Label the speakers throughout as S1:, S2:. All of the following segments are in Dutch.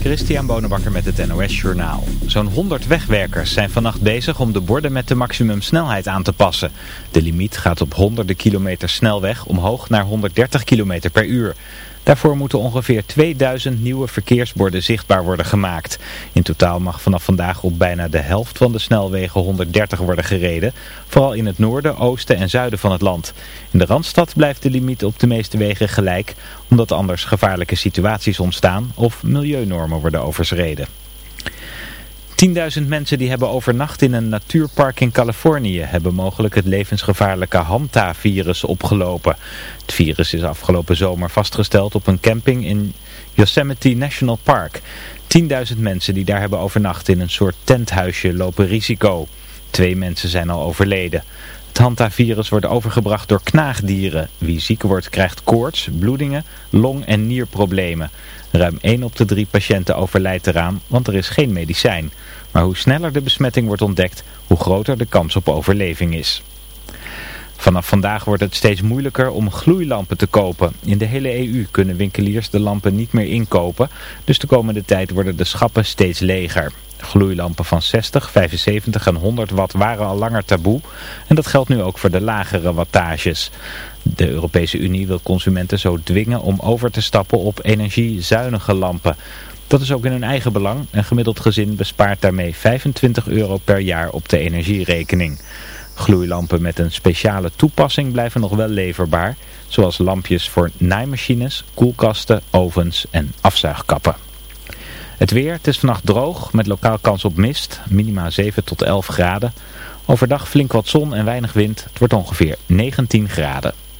S1: Christian Bonenbakker met het NOS Journaal. Zo'n 100 wegwerkers zijn vannacht bezig om de borden met de maximumsnelheid aan te passen. De limiet gaat op honderden kilometer snelweg omhoog naar 130 km per uur. Daarvoor moeten ongeveer 2000 nieuwe verkeersborden zichtbaar worden gemaakt. In totaal mag vanaf vandaag op bijna de helft van de snelwegen 130 worden gereden. Vooral in het noorden, oosten en zuiden van het land. In de Randstad blijft de limiet op de meeste wegen gelijk, omdat anders gevaarlijke situaties ontstaan of milieunormen worden overschreden. 10.000 mensen die hebben overnacht in een natuurpark in Californië hebben mogelijk het levensgevaarlijke Hanta-virus opgelopen. Het virus is afgelopen zomer vastgesteld op een camping in Yosemite National Park. 10.000 mensen die daar hebben overnacht in een soort tenthuisje lopen risico. Twee mensen zijn al overleden. Het Hanta-virus wordt overgebracht door knaagdieren. Wie ziek wordt krijgt koorts, bloedingen, long- en nierproblemen. Ruim 1 op de 3 patiënten overlijdt eraan, want er is geen medicijn. Maar hoe sneller de besmetting wordt ontdekt, hoe groter de kans op overleving is. Vanaf vandaag wordt het steeds moeilijker om gloeilampen te kopen. In de hele EU kunnen winkeliers de lampen niet meer inkopen, dus de komende tijd worden de schappen steeds leger. Gloeilampen van 60, 75 en 100 watt waren al langer taboe en dat geldt nu ook voor de lagere wattages. De Europese Unie wil consumenten zo dwingen om over te stappen op energiezuinige lampen. Dat is ook in hun eigen belang. Een gemiddeld gezin bespaart daarmee 25 euro per jaar op de energierekening. Gloeilampen met een speciale toepassing blijven nog wel leverbaar, zoals lampjes voor naaimachines, koelkasten, ovens en afzuigkappen. Het weer, het is vannacht droog met lokaal kans op mist, minima 7 tot 11 graden. Overdag flink wat zon en weinig wind, het wordt ongeveer 19 graden.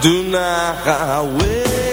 S2: deny Well, the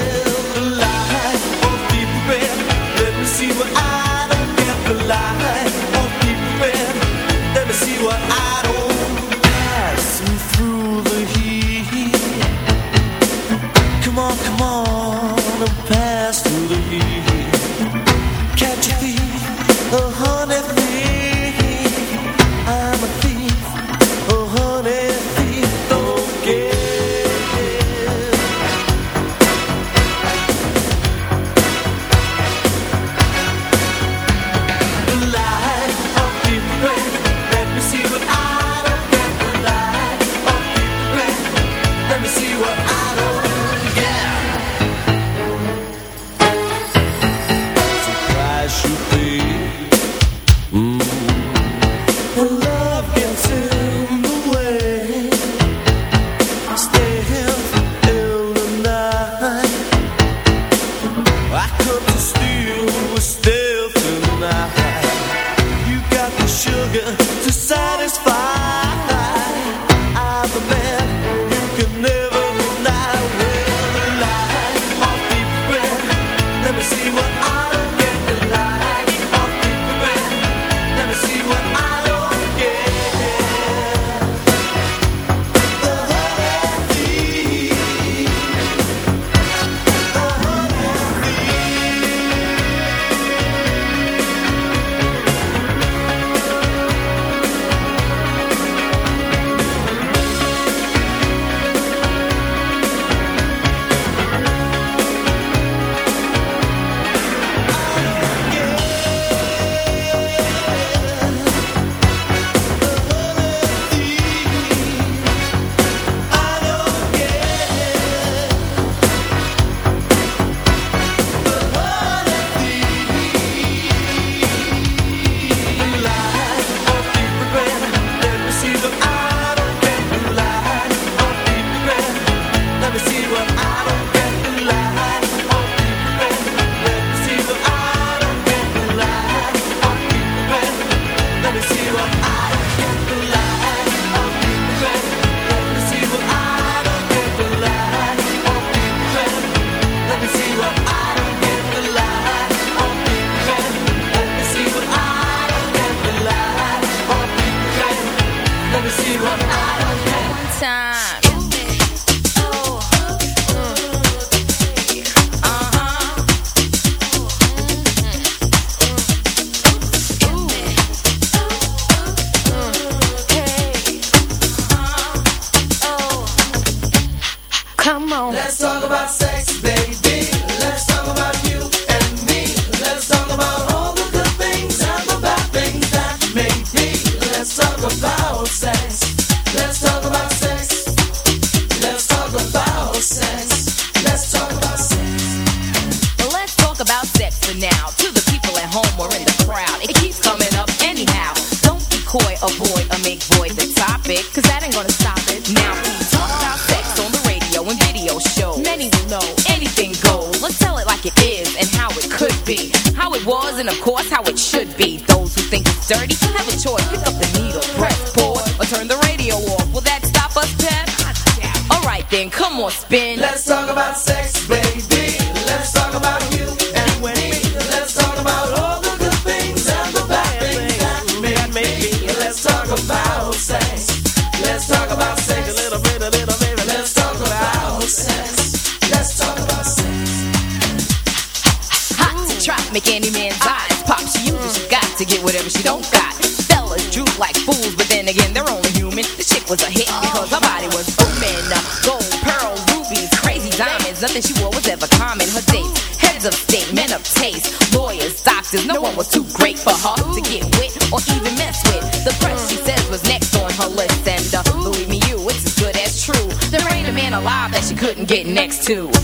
S3: She wore was ever common. Her dates, heads of state, men of taste, lawyers, doctors. No one was too great for her to get with or even mess with. The press, she says was next on her list, and uh, believe me, you, it's as good as true. There ain't a man alive that she couldn't get next to.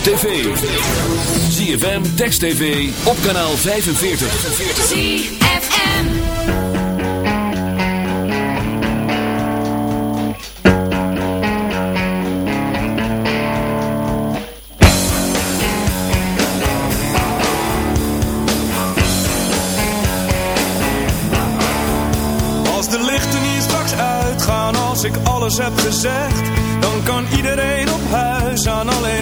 S4: op tv. ZFM, Text TV, op kanaal 45.
S3: ZFM.
S5: Als de lichten hier straks uitgaan, als ik alles heb gezegd, dan kan iedereen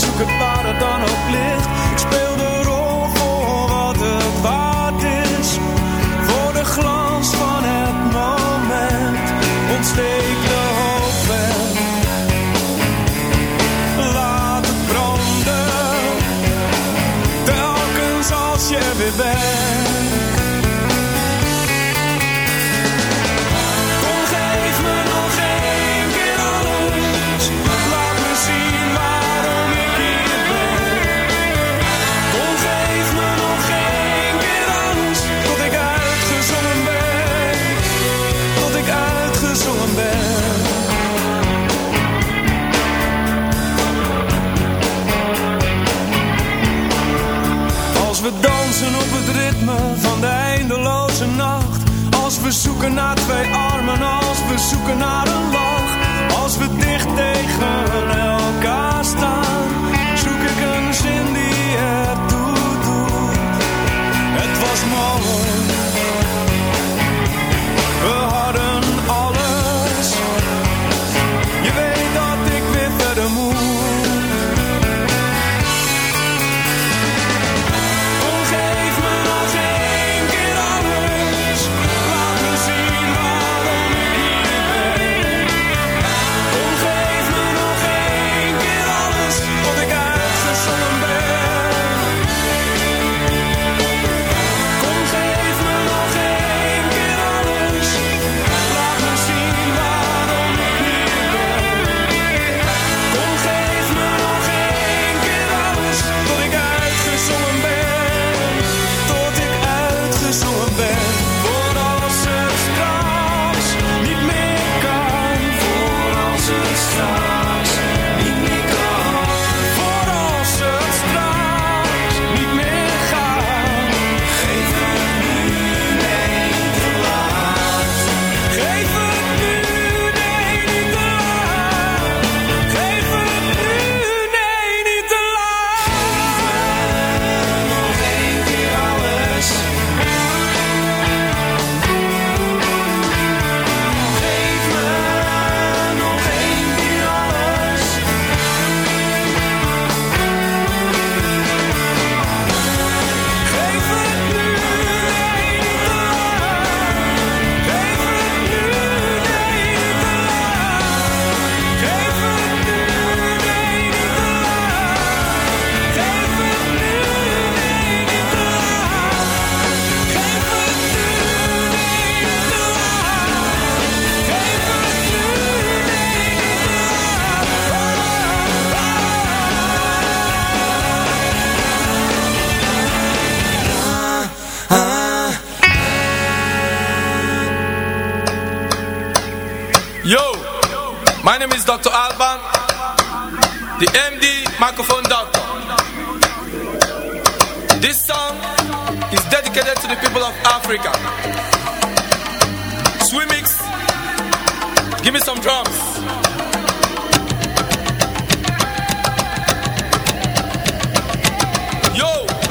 S5: zoek het waar het dan ook ligt. Ik speel de rol voor wat het waard is. Voor de glans van het moment ontsteekt. Na twee armen als we zoeken naar een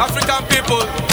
S6: African people.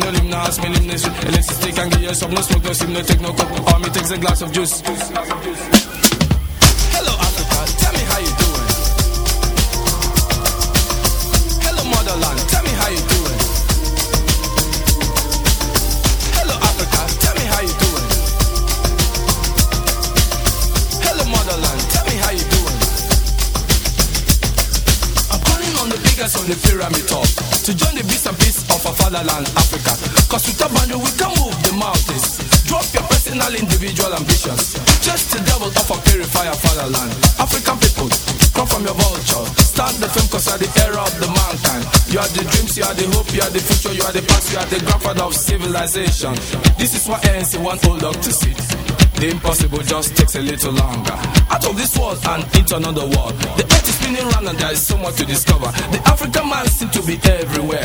S6: No limb, no ask me limb, shit. Stick and give you some, no smoke, no sim, no take no cup. Army takes a glass of juice. With a boundary we can move the mountains. Drop your personal, individual ambitions. Just the devil of a purifier fatherland. African people, come from your vulture. Start the film cause you are the era of the mankind. You are the dreams, you are the hope, you are the future, you are the past, you are the grandfather of civilization. This is what ANC want old dog to see. The impossible just takes a little longer. Out of this world and into another world. The earth is spinning round and there is so much to discover. The African man seems to be everywhere.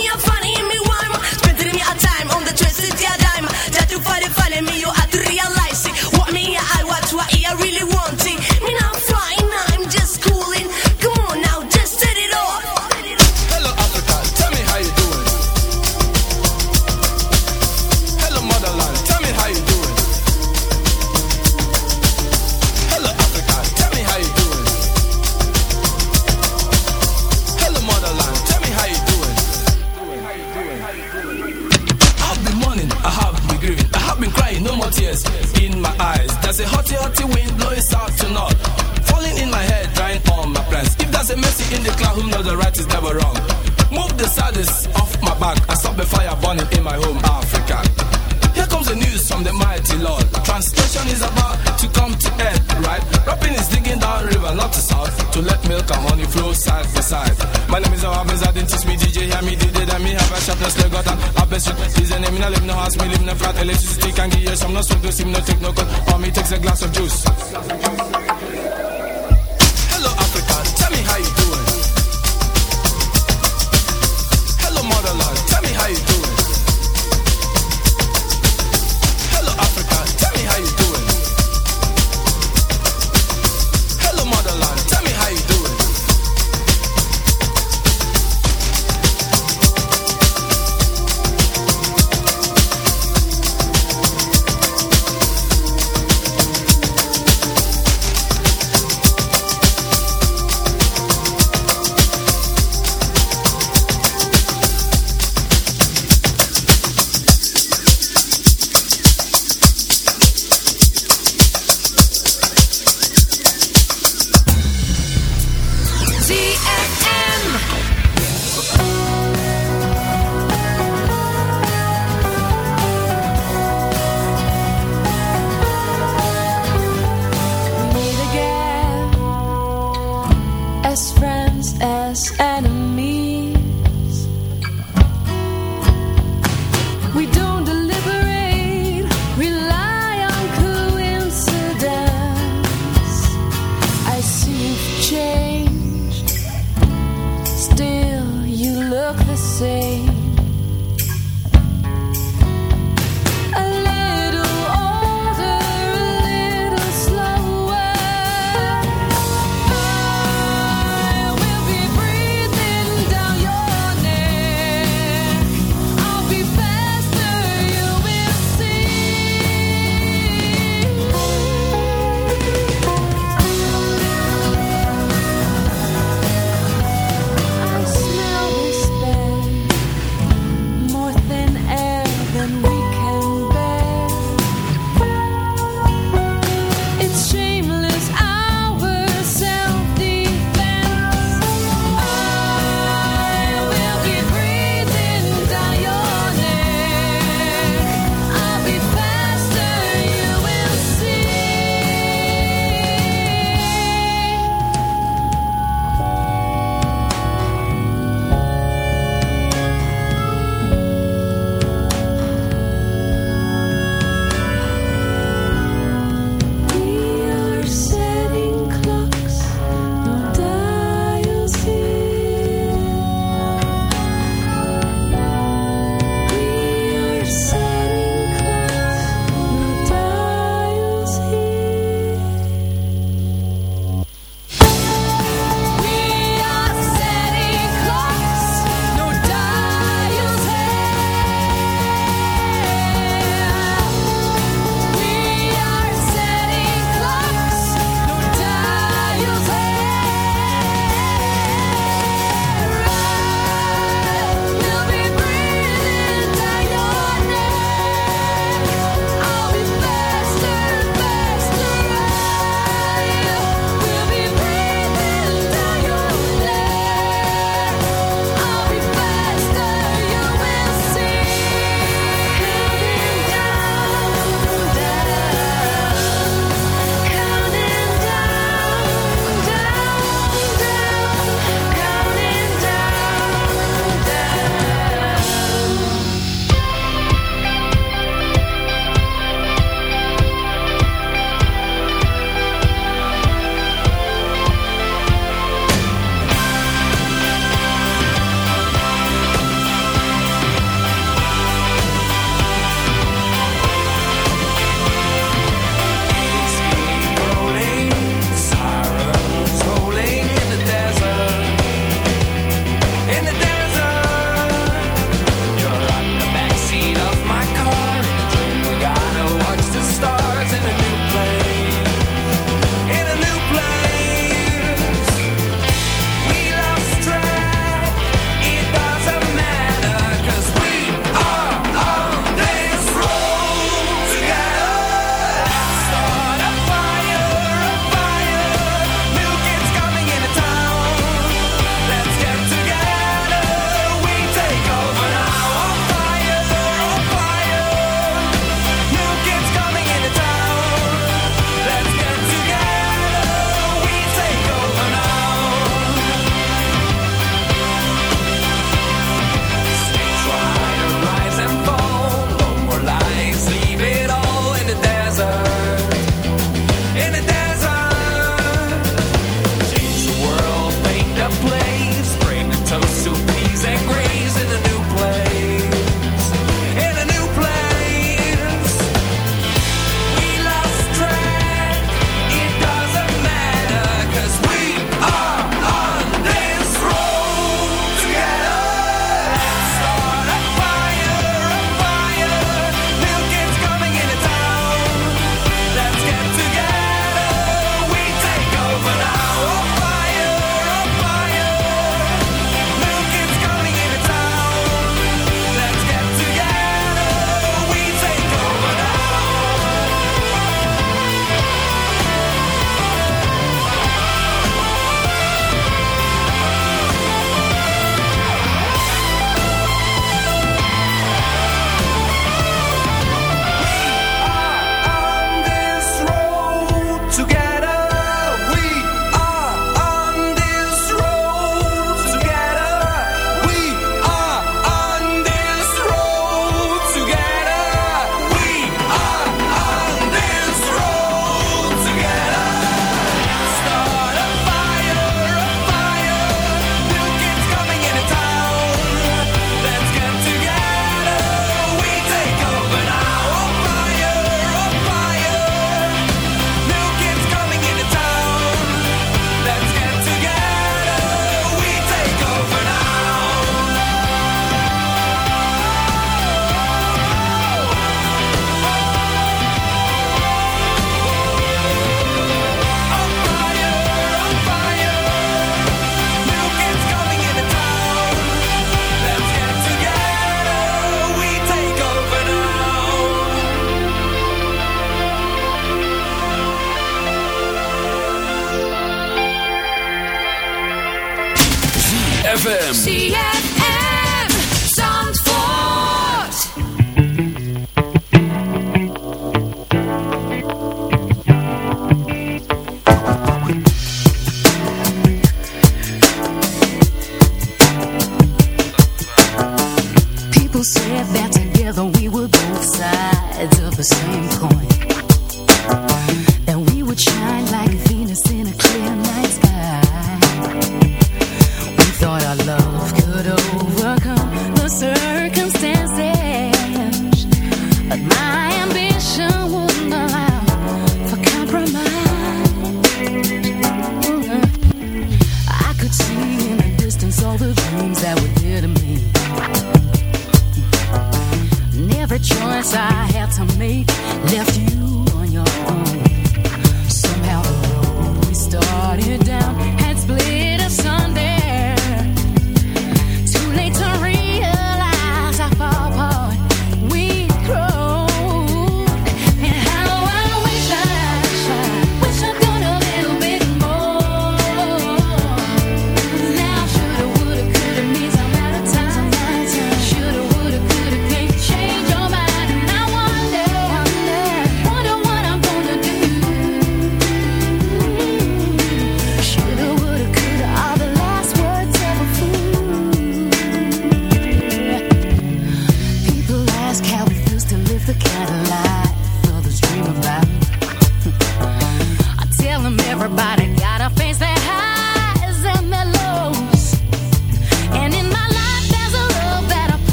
S6: who knows the right is never wrong. Move the saddest off my back, I stop the fire burning in my home, Africa. Here comes the news from the mighty Lord. Translation is about to come to end, right? Rapping is digging down river, not to south, to let milk and honey flow side by side. My name is Ohabins, I didn't teach me DJ, hear me DJ, then me have a sharpness, leg got an best street. Is a name, I live no house, me live no flat, electricity can give you some, no smoke, no steam, no take no cut, or me takes a glass of juice.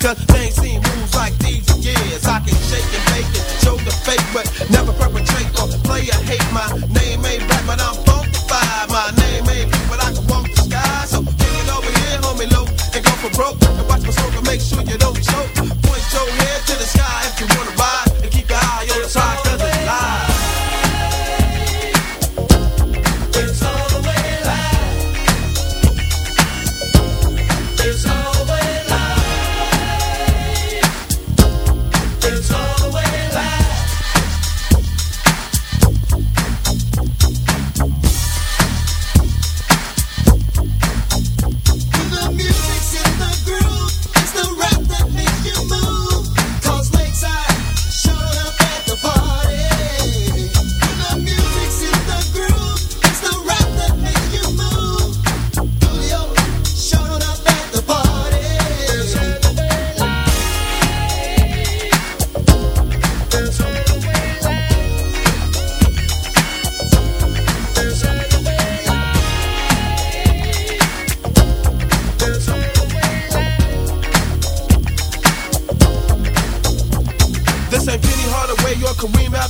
S7: Cause they ain't seen moves like these in years. I can shake and make it, show the fake, but never perpetrate or play a hate my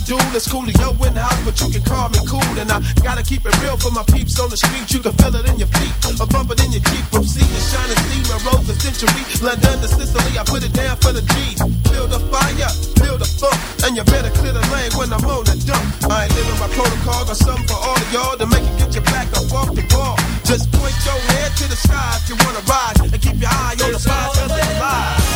S7: Kareem cool It's Coolio in the house, but you can call me cool. And I gotta keep it real for my peeps on the street. You can feel it in your feet, or bump it in your Jeep. From sea to shining sea, my rose a century. London to Sicily, I put it down for the G's. Build a fire, build a funk, and you better clear the lane when I'm on the dump. I ain't living my protocol, got something for all of y'all to make it get your back up off the ball. Just point your head to the sky if you wanna ride, and keep your eye on the prize it's.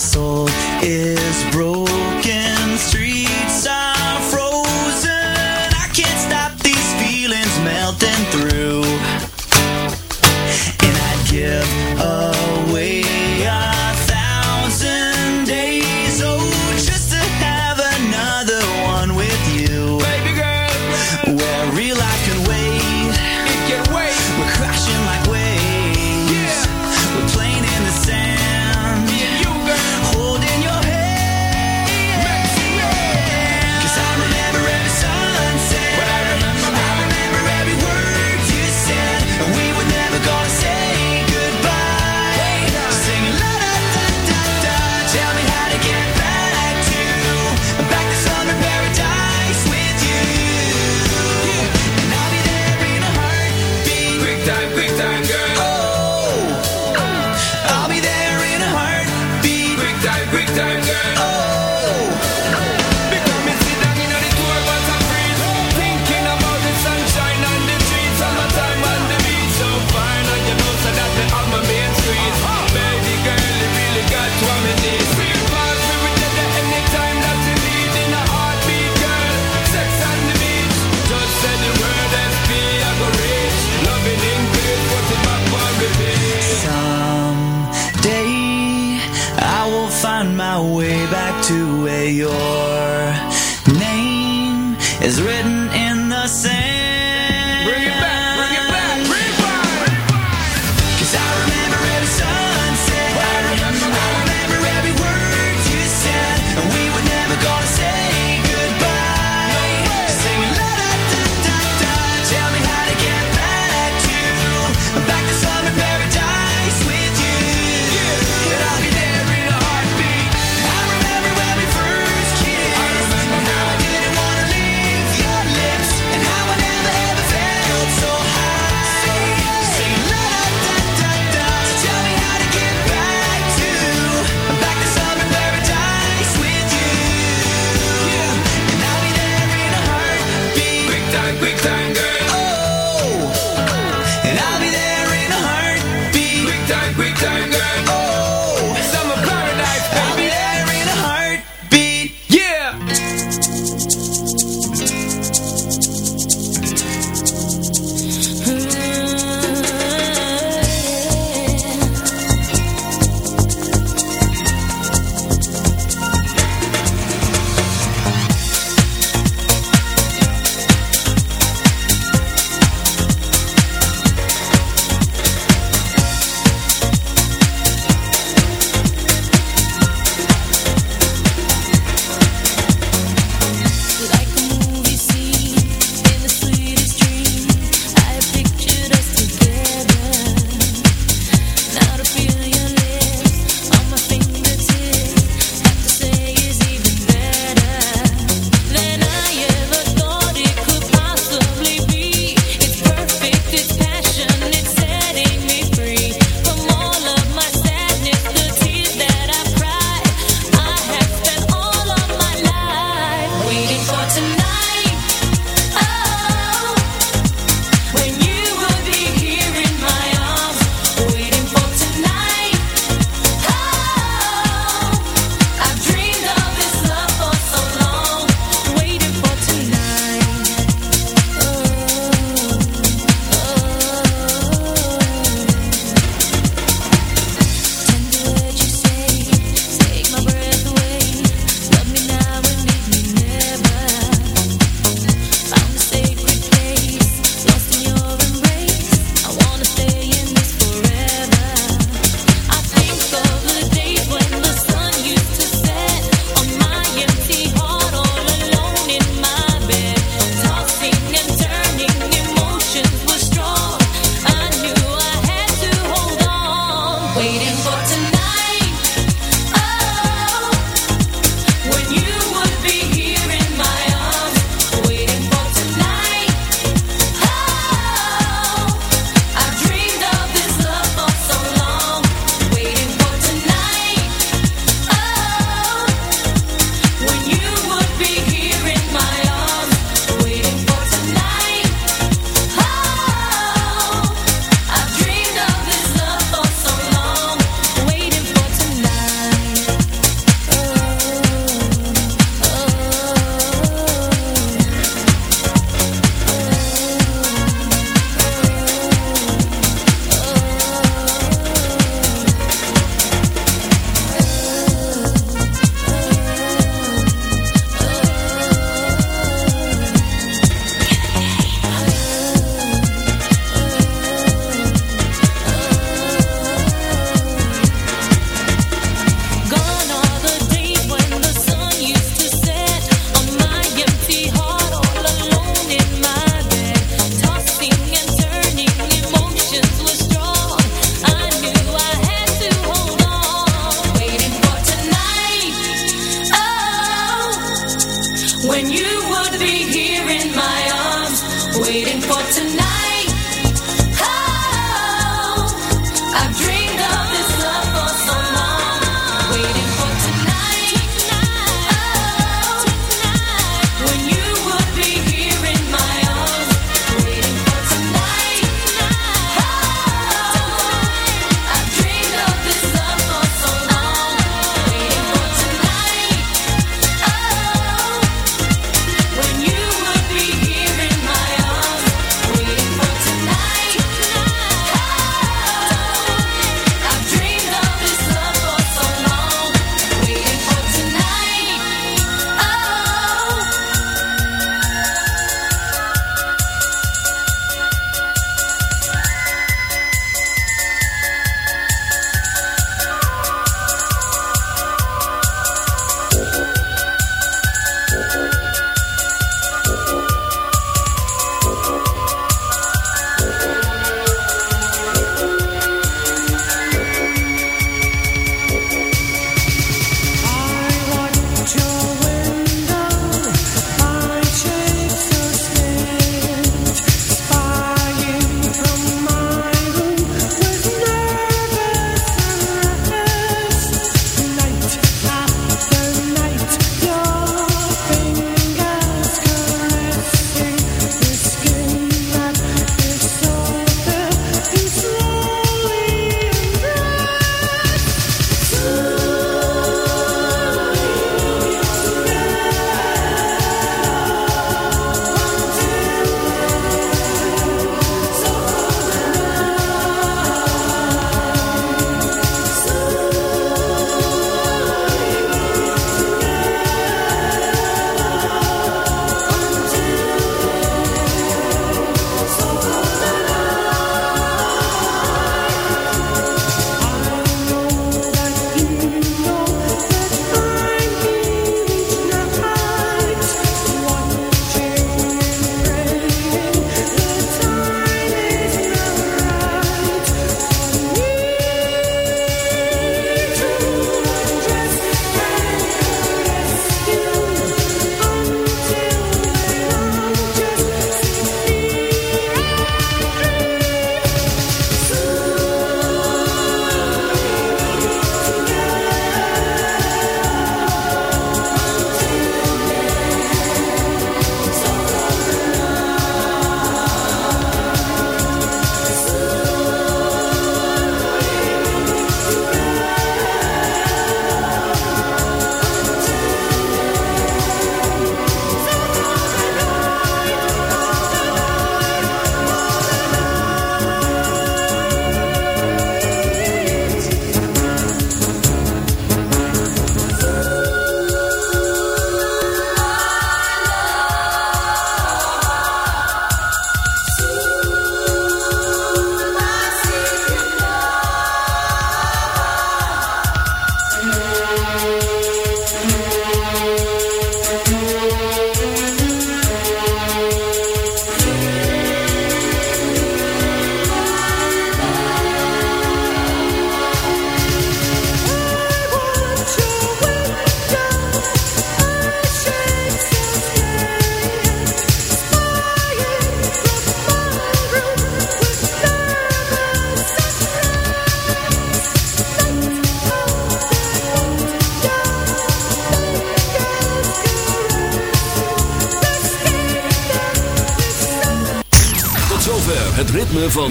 S8: Soul is broken.